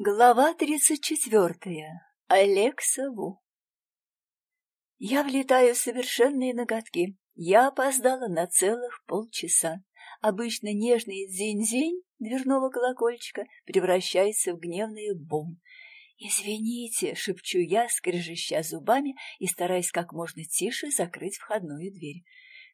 Глава тридцать четвертая. Алекса Ву. Я влетаю в совершенные ноготки. Я опоздала на целых полчаса. Обычно нежный дзень-дзень дверного колокольчика превращается в гневный бум. «Извините», — шепчу я, скрежеща зубами и стараясь как можно тише закрыть входную дверь.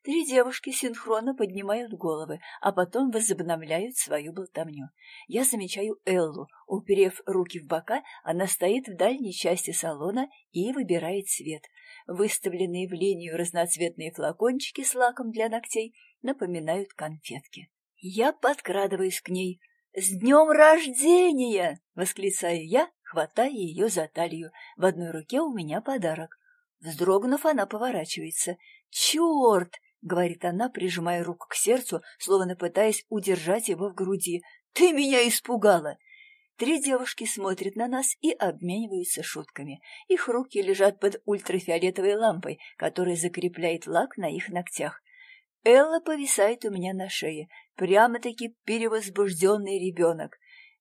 Три девушки синхронно поднимают головы, а потом возобновляют свою болтовню. Я замечаю Эллу. Уперев руки в бока, она стоит в дальней части салона и выбирает цвет. Выставленные в линию разноцветные флакончики с лаком для ногтей напоминают конфетки. Я подкрадываюсь к ней. «С днем рождения!» — восклицаю я, хватая ее за талию. В одной руке у меня подарок. Вздрогнув, она поворачивается. «Черт! — говорит она, прижимая руку к сердцу, словно пытаясь удержать его в груди. «Ты меня испугала!» Три девушки смотрят на нас и обмениваются шутками. Их руки лежат под ультрафиолетовой лампой, которая закрепляет лак на их ногтях. Элла повисает у меня на шее, прямо-таки перевозбужденный ребенок,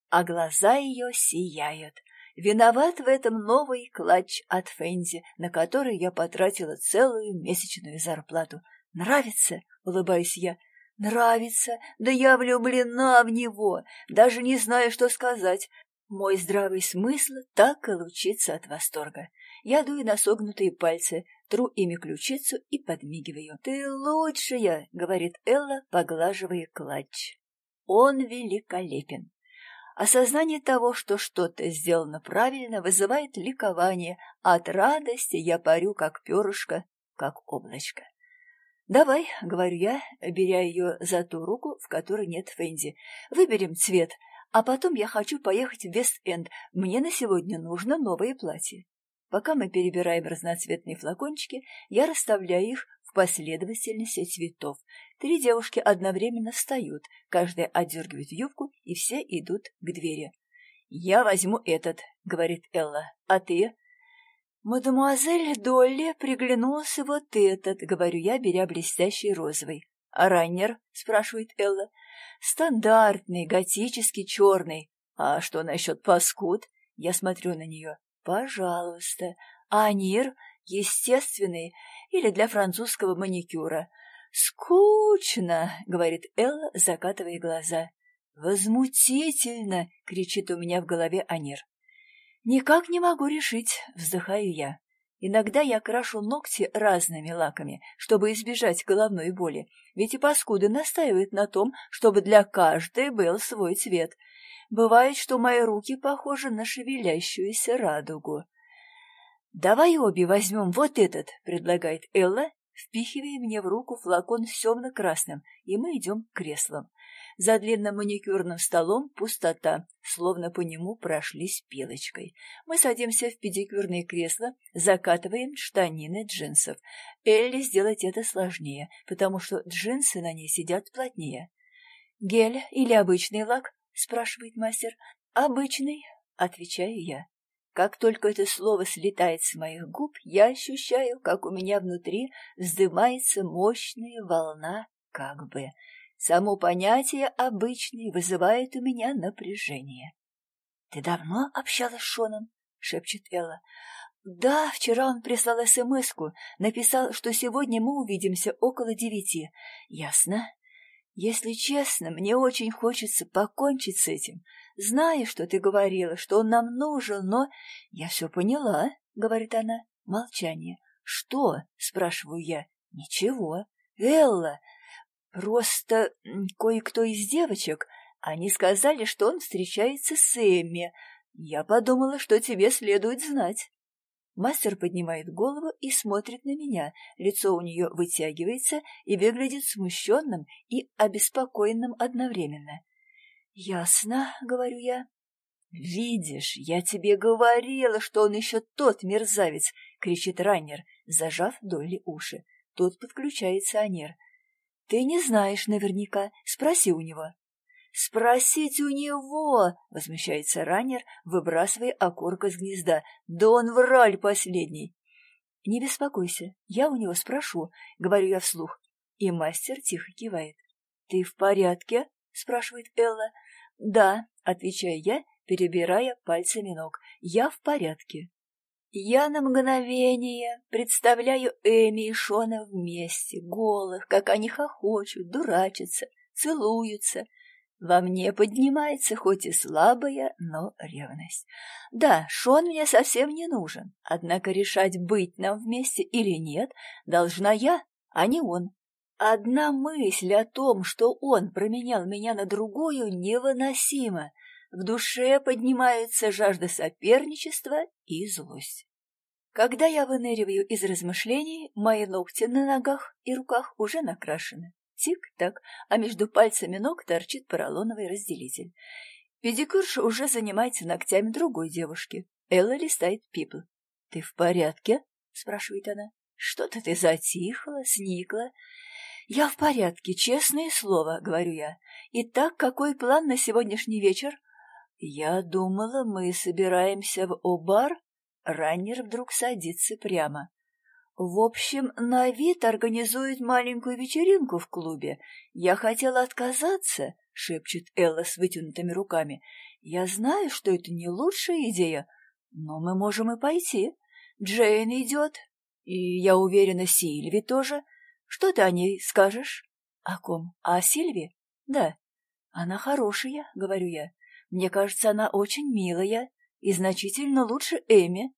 а глаза ее сияют. Виноват в этом новый клатч от Фензи, на который я потратила целую месячную зарплату. «Нравится?» — улыбаюсь я. «Нравится? Да я влюблена в него, даже не знаю, что сказать. Мой здравый смысл так и лучится от восторга. Я дую на согнутые пальцы, тру ими ключицу и подмигиваю. «Ты лучшая!» — говорит Элла, поглаживая клатч. Он великолепен. Осознание того, что что-то сделано правильно, вызывает ликование, а от радости я парю, как перышко, как облачко. «Давай», — говорю я, беря ее за ту руку, в которой нет Фэнди. «Выберем цвет, а потом я хочу поехать в Вест-Энд. Мне на сегодня нужно новое платье». Пока мы перебираем разноцветные флакончики, я расставляю их в последовательности цветов. Три девушки одновременно встают, каждая отдергивает юбку, и все идут к двери. «Я возьму этот», — говорит Элла. «А ты?» «Мадемуазель Долли приглянулся вот этот», — говорю я, беря блестящий розовый. «А раннер?» — спрашивает Элла. «Стандартный, готический, черный. А что насчет паскуд?» Я смотрю на нее. «Пожалуйста. Анир? Естественный. Или для французского маникюра?» «Скучно», — говорит Элла, закатывая глаза. «Возмутительно!» — кричит у меня в голове Анир. «Никак не могу решить», — вздыхаю я. Иногда я крашу ногти разными лаками, чтобы избежать головной боли, ведь и паскуды настаивают на том, чтобы для каждой был свой цвет. Бывает, что мои руки похожи на шевелящуюся радугу. «Давай обе возьмем вот этот», — предлагает Элла, впихивая мне в руку флакон с темно-красным, и мы идем к креслам. За длинным маникюрным столом пустота, словно по нему прошлись пилочкой. Мы садимся в педикюрные кресла, закатываем штанины джинсов. Элли сделать это сложнее, потому что джинсы на ней сидят плотнее. «Гель или обычный лак?» — спрашивает мастер. «Обычный», — отвечаю я. Как только это слово слетает с моих губ, я ощущаю, как у меня внутри вздымается мощная волна как бы. Само понятие «обычный» вызывает у меня напряжение. — Ты давно общалась с Шоном? — шепчет Элла. — Да, вчера он прислал смс написал, что сегодня мы увидимся около девяти. — Ясно. Если честно, мне очень хочется покончить с этим. Знаю, что ты говорила, что он нам нужен, но... — Я все поняла, — говорит она. Молчание. — Что? — спрашиваю я. — Ничего. — Элла, Просто кое-кто из девочек, они сказали, что он встречается с Эмми. Я подумала, что тебе следует знать. Мастер поднимает голову и смотрит на меня. Лицо у нее вытягивается и выглядит смущенным и обеспокоенным одновременно. «Ясно», — говорю я. «Видишь, я тебе говорила, что он еще тот мерзавец!» — кричит раннер, зажав Долли уши. Тут подключается Анер. Ты не знаешь наверняка. Спроси у него. «Спросить у него!» — возмущается раннер, выбрасывая окурок из гнезда. «Да он враль последний!» «Не беспокойся, я у него спрошу», — говорю я вслух. И мастер тихо кивает. «Ты в порядке?» — спрашивает Элла. «Да», — отвечаю я, перебирая пальцами ног. «Я в порядке». Я на мгновение представляю Эми и Шона вместе, голых, как они хохочут, дурачатся, целуются. Во мне поднимается хоть и слабая, но ревность. Да, Шон мне совсем не нужен, однако решать, быть нам вместе или нет, должна я, а не он. Одна мысль о том, что он променял меня на другую, невыносима. В душе поднимается жажда соперничества и злость. Когда я выныриваю из размышлений, мои ногти на ногах и руках уже накрашены. Тик-так, а между пальцами ног торчит поролоновый разделитель. Педикюрша уже занимается ногтями другой девушки. Элла листает пипл. «Ты в порядке?» — спрашивает она. «Что-то ты затихла, сникла». «Я в порядке, честное слово», — говорю я. «Итак, какой план на сегодняшний вечер?» «Я думала, мы собираемся в Обар». Раннер вдруг садится прямо. «В общем, на вид организует маленькую вечеринку в клубе. Я хотела отказаться», — шепчет Элла с вытянутыми руками. «Я знаю, что это не лучшая идея, но мы можем и пойти. Джейн идет, и, я уверена, Сильви тоже. Что ты о ней скажешь? О ком? О Сильве? Да. Она хорошая, говорю я. Мне кажется, она очень милая и значительно лучше Эми.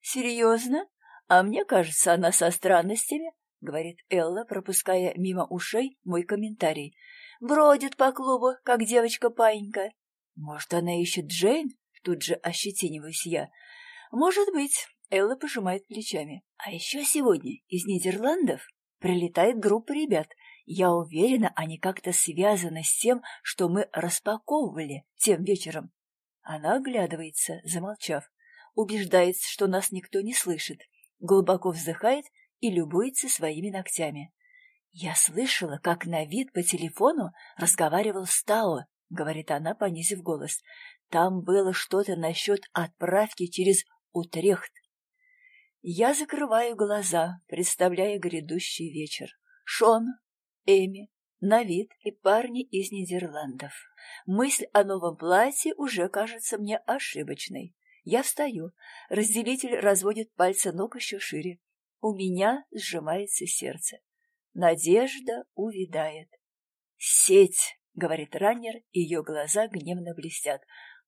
Серьезно? А мне кажется, она со странностями, говорит Элла, пропуская мимо ушей мой комментарий. Бродит по клубу, как девочка-паинька. Может, она ищет Джейн? Тут же ощетиниваюсь я. Может быть, Элла пожимает плечами. А еще сегодня из Нидерландов Прилетает группа ребят. Я уверена, они как-то связаны с тем, что мы распаковывали тем вечером. Она оглядывается, замолчав, убеждается, что нас никто не слышит, глубоко вздыхает и любуется своими ногтями. «Я слышала, как на вид по телефону разговаривал с Тао», — говорит она, понизив голос. «Там было что-то насчет отправки через Утрехт. Я закрываю глаза, представляя грядущий вечер. Шон, Эми, Навид и парни из Нидерландов. Мысль о новом платье уже кажется мне ошибочной. Я встаю. Разделитель разводит пальцы ног еще шире. У меня сжимается сердце. Надежда увядает. «Сеть!» — говорит раннер, ее глаза гневно блестят.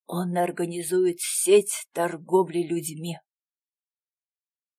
«Он организует сеть торговли людьми!»